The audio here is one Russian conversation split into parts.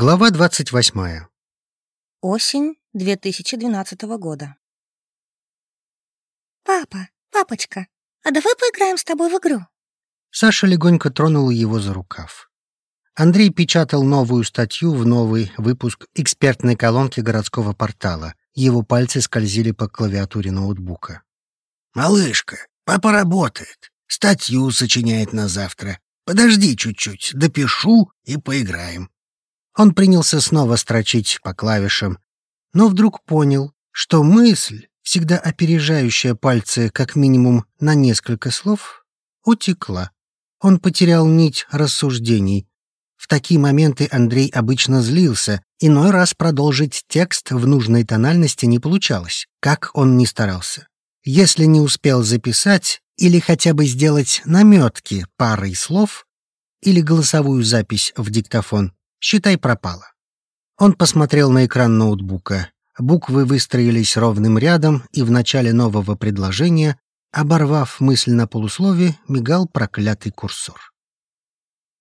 Глава 28. Осень 2012 года. «Папа, папочка, а давай поиграем с тобой в игру?» Саша легонько тронула его за рукав. Андрей печатал новую статью в новый выпуск экспертной колонки городского портала. Его пальцы скользили по клавиатуре ноутбука. «Малышка, папа работает. Статью сочиняет на завтра. Подожди чуть-чуть, допишу и поиграем». Он принялся снова строчить по клавишам, но вдруг понял, что мысль, всегда опережающая пальцы как минимум на несколько слов, утекла. Он потерял нить рассуждений. В такие моменты Андрей обычно злился, иной раз продолжить текст в нужной тональности не получалось, как он ни старался. Если не успел записать или хотя бы сделать наметки парой слов или голосовую запись в диктофон, считай пропало. Он посмотрел на экран ноутбука. Буквы выстроились ровным рядом, и в начале нового предложения, оборвав мысль на полуслове, мигал проклятый курсор.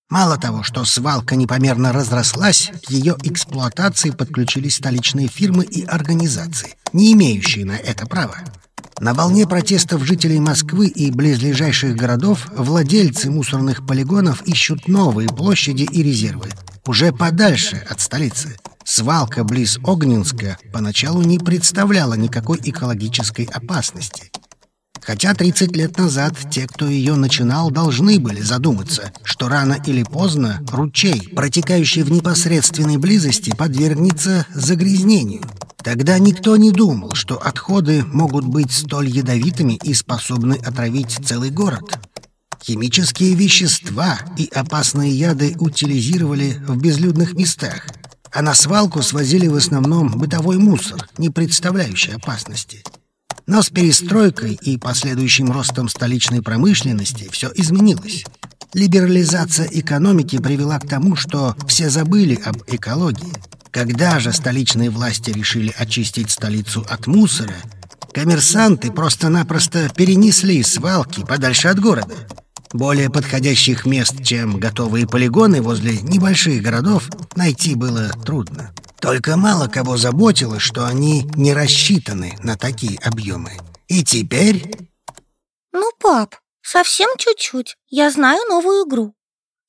Мало того, что свалка непомерно разрослась, к ее эксплуатации подключились столичные фирмы и организации, не имеющие на это права. На волне протестов жителей Москвы и близлежащих городов владельцы мусорных полигонов ищут новые площади и резервы, уже подальше от столицы. Свалка близ Огненска поначалу не представляла никакой экологической опасности. Хотя 30 лет назад те, кто ее начинал, должны были задуматься, что рано или поздно ручей, протекающий в непосредственной близости, подвергнется загрязнению. Тогда никто не думал, что отходы могут быть столь ядовитыми и способны отравить целый город. Химические вещества и опасные яды утилизировали в безлюдных местах, а на свалку свозили в основном бытовой мусор, не представляющий опасности. Но с перестройкой и последующим ростом столичной промышленности все изменилось. Либерализация экономики привела к тому, что все забыли об экологии. Когда же столичные власти решили очистить столицу от мусора, коммерсанты просто-напросто перенесли свалки подальше от города. Более подходящих мест, чем готовые полигоны возле небольших городов, найти было трудно. Только мало кого заботило, что они не рассчитаны на такие объемы. И теперь... Ну, пап, совсем чуть-чуть. Я знаю новую игру.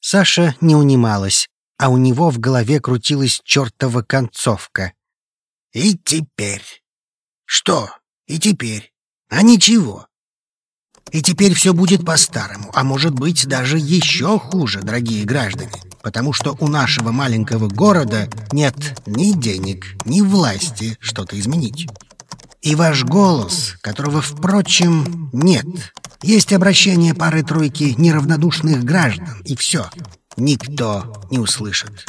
Саша не унималась, а у него в голове крутилась чертова концовка. И теперь... Что? И теперь? А ничего. И теперь все будет по-старому, а может быть даже еще хуже, дорогие граждане, потому что у нашего маленького города нет ни денег, ни власти что-то изменить. И ваш голос, которого, впрочем, нет. Есть обращение пары-тройки неравнодушных граждан, и все. Никто не услышит.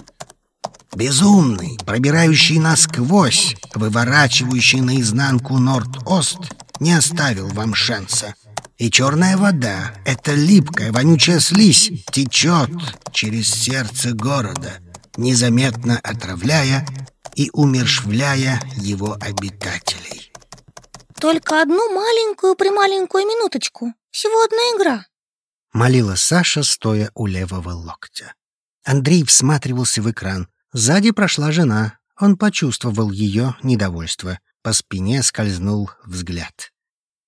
Безумный, пробирающий насквозь, выворачивающий наизнанку Норд-Ост, не оставил вам шанса. И черная вода, эта липкая, вонючая слизь, течет через сердце города, незаметно отравляя и умершвляя его обитателей. Только одну маленькую-прималенькую минуточку. Всего одна игра. Молила Саша, стоя у левого локтя. Андрей всматривался в экран. Сзади прошла жена. Он почувствовал ее недовольство. По спине скользнул взгляд.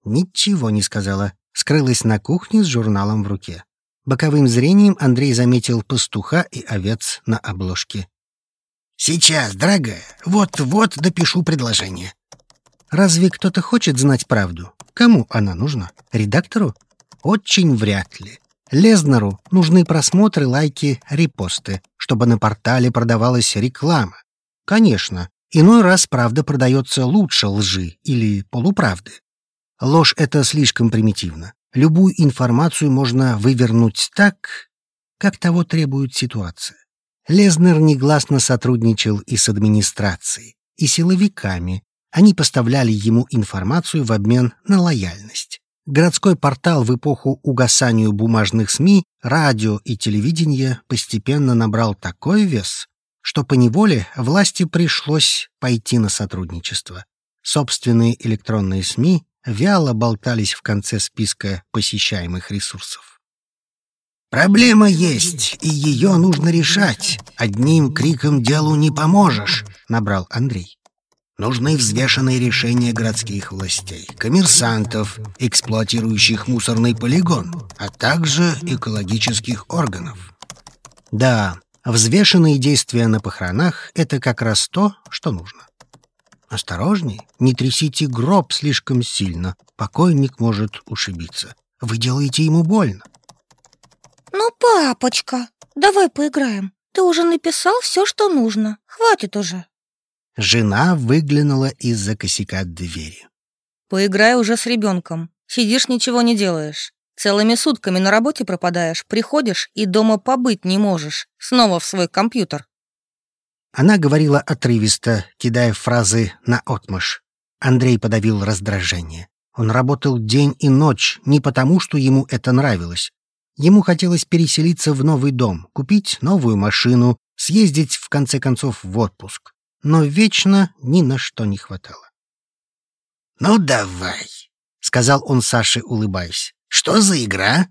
Ничего не сказала скрылась на кухне с журналом в руке. Боковым зрением Андрей заметил пастуха и овец на обложке. «Сейчас, дорогая, вот-вот допишу предложение». Разве кто-то хочет знать правду? Кому она нужна? Редактору? Очень вряд ли. Лезнеру нужны просмотры, лайки, репосты, чтобы на портале продавалась реклама. Конечно, иной раз правда продается лучше лжи или полуправды. Ложь — это слишком примитивно. Любую информацию можно вывернуть так, как того требует ситуация. Лезнер негласно сотрудничал и с администрацией, и силовиками. Они поставляли ему информацию в обмен на лояльность. Городской портал в эпоху угасанию бумажных СМИ, радио и телевидения постепенно набрал такой вес, что поневоле власти пришлось пойти на сотрудничество. Собственные электронные СМИ вяло болтались в конце списка посещаемых ресурсов. Проблема есть, и ее нужно решать. Одним криком делу не поможешь, набрал Андрей. Нужны взвешенные решения городских властей, коммерсантов, эксплуатирующих мусорный полигон, а также экологических органов. Да, взвешенные действия на похоронах — это как раз то, что нужно. Осторожней, не трясите гроб слишком сильно, покойник может ушибиться. Вы делаете ему больно. Ну, папочка, давай поиграем. Ты уже написал все, что нужно. Хватит уже. Жена выглянула из-за косяка двери. Поиграй уже с ребенком. Сидишь, ничего не делаешь. Целыми сутками на работе пропадаешь, приходишь и дома побыть не можешь. Снова в свой компьютер. Она говорила отрывисто, кидая фразы на отмышь. Андрей подавил раздражение. Он работал день и ночь не потому, что ему это нравилось, Ему хотелось переселиться в новый дом, купить новую машину, съездить, в конце концов, в отпуск. Но вечно ни на что не хватало. «Ну, давай», — сказал он Саше, улыбаясь. «Что за игра?»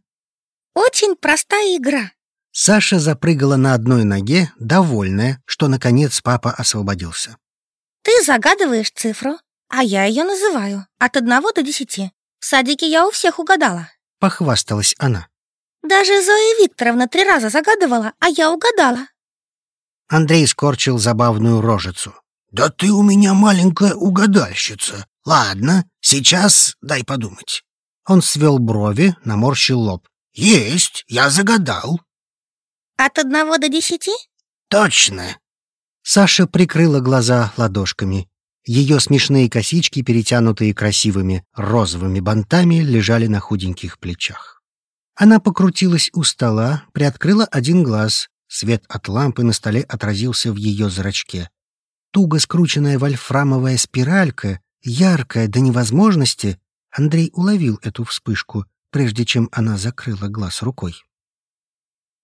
«Очень простая игра». Саша запрыгала на одной ноге, довольная, что, наконец, папа освободился. «Ты загадываешь цифру, а я ее называю от одного до десяти. В садике я у всех угадала», — похвасталась она. Даже Зоя Викторовна три раза загадывала, а я угадала. Андрей скорчил забавную рожицу. «Да ты у меня маленькая угадальщица. Ладно, сейчас дай подумать». Он свел брови, наморщил лоб. «Есть, я загадал». «От одного до десяти?» «Точно». Саша прикрыла глаза ладошками. Ее смешные косички, перетянутые красивыми розовыми бантами, лежали на худеньких плечах. Она покрутилась у стола, приоткрыла один глаз. Свет от лампы на столе отразился в ее зрачке. Туго скрученная вольфрамовая спиралька, яркая до невозможности, Андрей уловил эту вспышку, прежде чем она закрыла глаз рукой.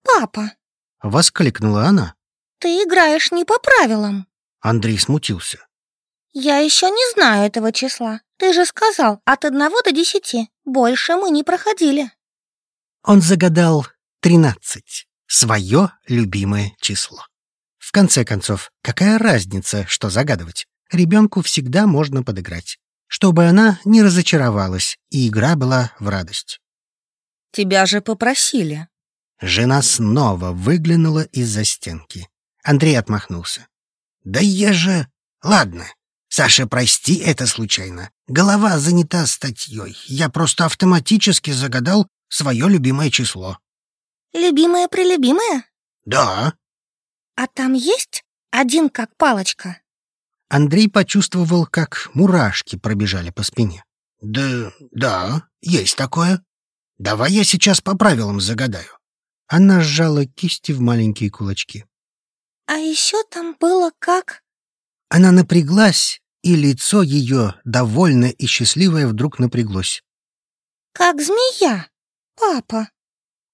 «Папа!» — воскликнула она. «Ты играешь не по правилам!» Андрей смутился. «Я еще не знаю этого числа. Ты же сказал, от одного до десяти. Больше мы не проходили». Он загадал тринадцать, свое любимое число. В конце концов, какая разница, что загадывать? Ребенку всегда можно подыграть, чтобы она не разочаровалась, и игра была в радость. «Тебя же попросили». Жена снова выглянула из-за стенки. Андрей отмахнулся. «Да я же... Ладно, Саша, прости, это случайно. Голова занята статьей. Я просто автоматически загадал свое любимое число. Любимое-прелюбимое? Да. А там есть один как палочка? Андрей почувствовал, как мурашки пробежали по спине. Да, да, есть такое. Давай я сейчас по правилам загадаю. Она сжала кисти в маленькие кулачки. А еще там было как... Она напряглась, и лицо ее, довольное и счастливое, вдруг напряглось. Как змея. «Папа!»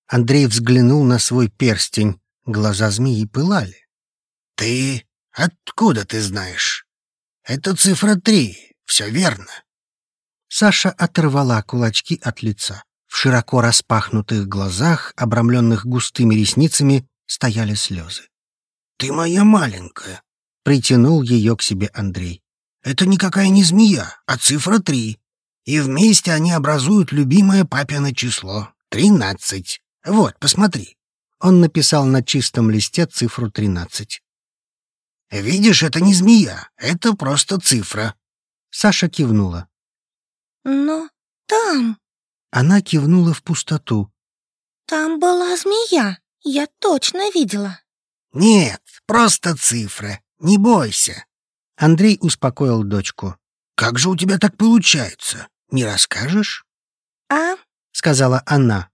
Андрей взглянул на свой перстень. Глаза змеи пылали. «Ты? Откуда ты знаешь? Это цифра три, все верно». Саша оторвала кулачки от лица. В широко распахнутых глазах, обрамленных густыми ресницами, стояли слезы. «Ты моя маленькая», — притянул ее к себе Андрей. «Это никакая не змея, а цифра три и вместе они образуют любимое папино число — тринадцать. Вот, посмотри». Он написал на чистом листе цифру тринадцать. «Видишь, это не змея, это просто цифра». Саша кивнула. «Но там...» Она кивнула в пустоту. «Там была змея, я точно видела». «Нет, просто цифра, не бойся». Андрей успокоил дочку. «Как же у тебя так получается? Не расскажешь?» «А?» — сказала она.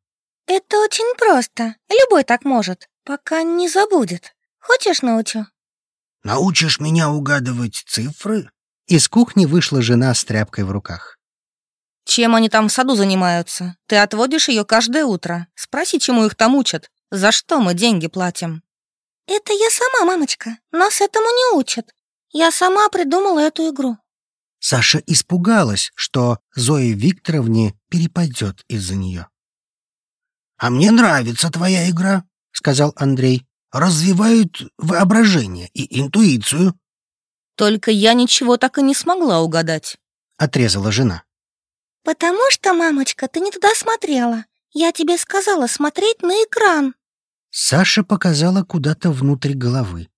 «Это очень просто. Любой так может, пока не забудет. Хочешь, научу?» «Научишь меня угадывать цифры?» Из кухни вышла жена с тряпкой в руках. «Чем они там в саду занимаются? Ты отводишь ее каждое утро. Спроси, чему их там учат. За что мы деньги платим?» «Это я сама, мамочка. Нас этому не учат. Я сама придумала эту игру». Саша испугалась, что Зое Викторовне перепадет из-за нее. «А мне нравится твоя игра», — сказал Андрей. «Развивают воображение и интуицию». «Только я ничего так и не смогла угадать», — отрезала жена. «Потому что, мамочка, ты не туда смотрела. Я тебе сказала смотреть на экран». Саша показала куда-то внутрь головы.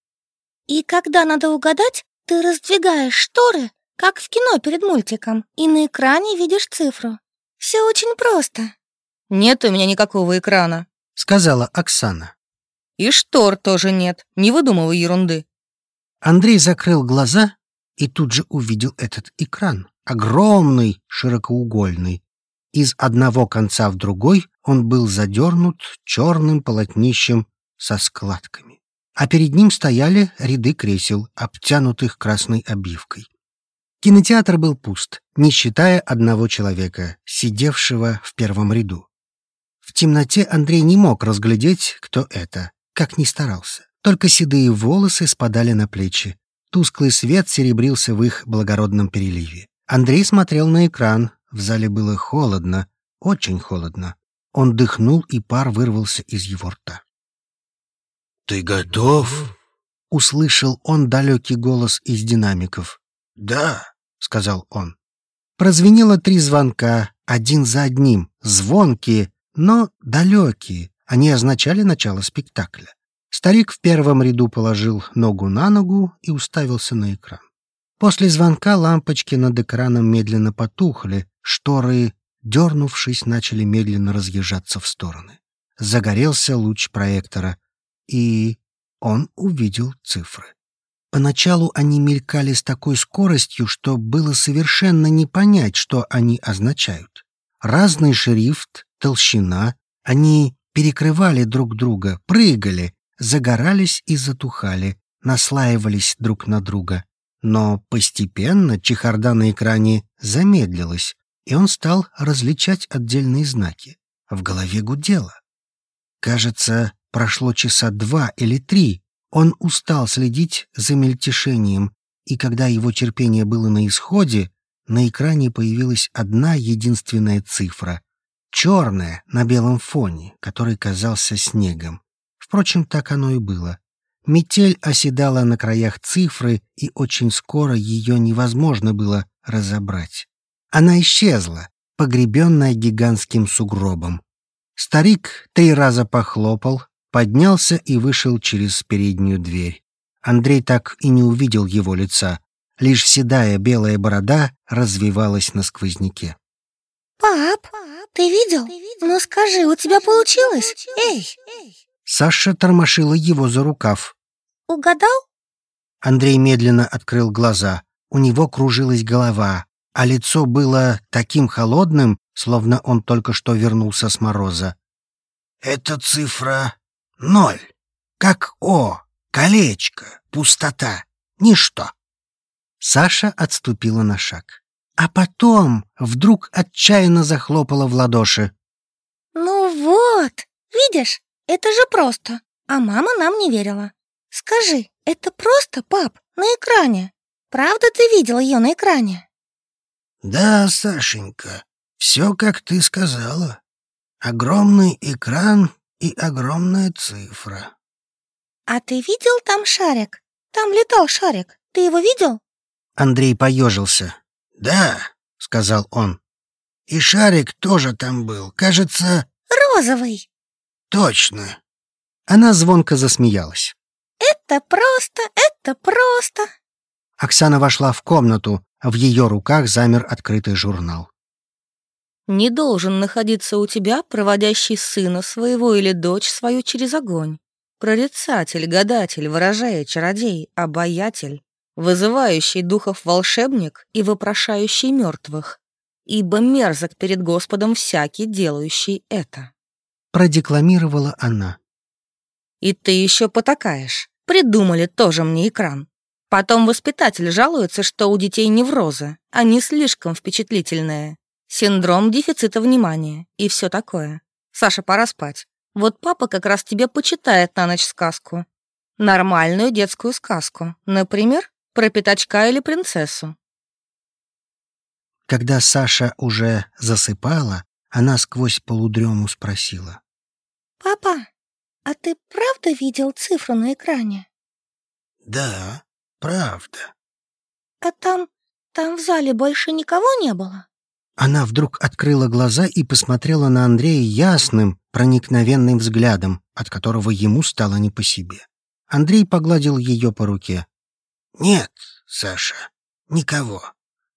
«И когда надо угадать, ты раздвигаешь шторы, как в кино перед мультиком, и на экране видишь цифру. Все очень просто». «Нет у меня никакого экрана», — сказала Оксана. «И штор тоже нет, не выдумывай ерунды». Андрей закрыл глаза и тут же увидел этот экран, огромный, широкоугольный. Из одного конца в другой он был задернут черным полотнищем со складками. А перед ним стояли ряды кресел, обтянутых красной обивкой. Кинотеатр был пуст, не считая одного человека, сидевшего в первом ряду. В темноте Андрей не мог разглядеть, кто это, как ни старался. Только седые волосы спадали на плечи. Тусклый свет серебрился в их благородном переливе. Андрей смотрел на экран. В зале было холодно, очень холодно. Он дыхнул, и пар вырвался из его рта. «Ты готов?» — услышал он далекий голос из динамиков. «Да», — сказал он. Прозвенело три звонка, один за одним, звонкие, но далекие. Они означали начало спектакля. Старик в первом ряду положил ногу на ногу и уставился на экран. После звонка лампочки над экраном медленно потухли, шторы, дернувшись, начали медленно разъезжаться в стороны. Загорелся луч проектора, и он увидел цифры. Поначалу они мелькали с такой скоростью, что было совершенно не понять, что они означают. Разный шрифт, толщина, они перекрывали друг друга, прыгали, загорались и затухали, наслаивались друг на друга. Но постепенно чехарда на экране замедлилась, и он стал различать отдельные знаки. В голове гудело. Кажется, прошло часа два или три. Он устал следить за мельтешением, и когда его терпение было на исходе, на экране появилась одна единственная цифра — черная на белом фоне, который казался снегом. Впрочем, так оно и было. Метель оседала на краях цифры, и очень скоро ее невозможно было разобрать. Она исчезла, погребенная гигантским сугробом. Старик три раза похлопал, поднялся и вышел через переднюю дверь. Андрей так и не увидел его лица. Лишь седая белая борода развивалась на сквозняке. «Пап, ты видел? Ну скажи, у тебя получилось? Эй!» Саша тормошила его за рукав. «Угадал?» Андрей медленно открыл глаза. У него кружилась голова, а лицо было таким холодным, словно он только что вернулся с мороза. «Это цифра ноль. Как О, колечко, пустота, ничто». Саша отступила на шаг. А потом вдруг отчаянно захлопала в ладоши. «Ну вот, видишь, это же просто. А мама нам не верила. Скажи, это просто, пап, на экране. Правда ты видел ее на экране? Да, Сашенька, все как ты сказала. Огромный экран и огромная цифра. А ты видел там шарик? Там летал шарик. Ты его видел? Андрей поежился. Да, сказал он. И шарик тоже там был. Кажется... Розовый. Точно. Она звонко засмеялась. Это просто, это просто. Оксана вошла в комнату, а в ее руках замер открытый журнал. «Не должен находиться у тебя проводящий сына своего или дочь свою через огонь. Прорицатель, гадатель, ворожея, чародей, обаятель, вызывающий духов волшебник и вопрошающий мертвых, ибо мерзок перед Господом всякий, делающий это» продекламировала она. «И ты еще потакаешь. Придумали тоже мне экран. Потом воспитатель жалуется, что у детей неврозы, они слишком впечатлительные. Синдром дефицита внимания и все такое. Саша, пора спать. Вот папа как раз тебе почитает на ночь сказку. Нормальную детскую сказку. Например, про пятачка или принцессу. Когда Саша уже засыпала, она сквозь полудрему спросила. Папа, а ты правда видел цифру на экране? Да, правда. А там, там в зале больше никого не было? Она вдруг открыла глаза и посмотрела на Андрея ясным, проникновенным взглядом, от которого ему стало не по себе. Андрей погладил ее по руке. «Нет, Саша, никого.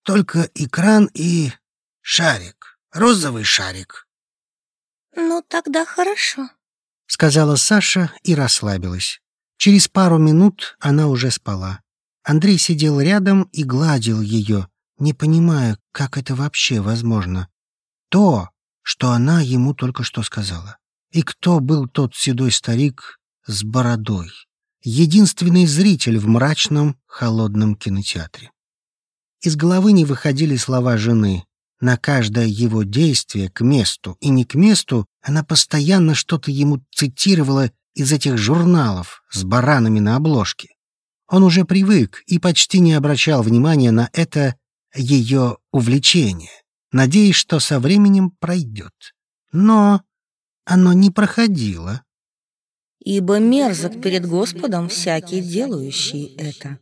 Только экран и шарик, розовый шарик». «Ну, тогда хорошо», — сказала Саша и расслабилась. Через пару минут она уже спала. Андрей сидел рядом и гладил ее, не понимая, как это вообще возможно. То, что она ему только что сказала. И кто был тот седой старик с бородой? Единственный зритель в мрачном, холодном кинотеатре. Из головы не выходили слова жены. На каждое его действие к месту и не к месту она постоянно что-то ему цитировала из этих журналов с баранами на обложке. Он уже привык и почти не обращал внимания на это ее увлечение, надеясь, что со временем пройдет. Но оно не проходило. «Ибо мерзок перед Господом всякий, делающий это».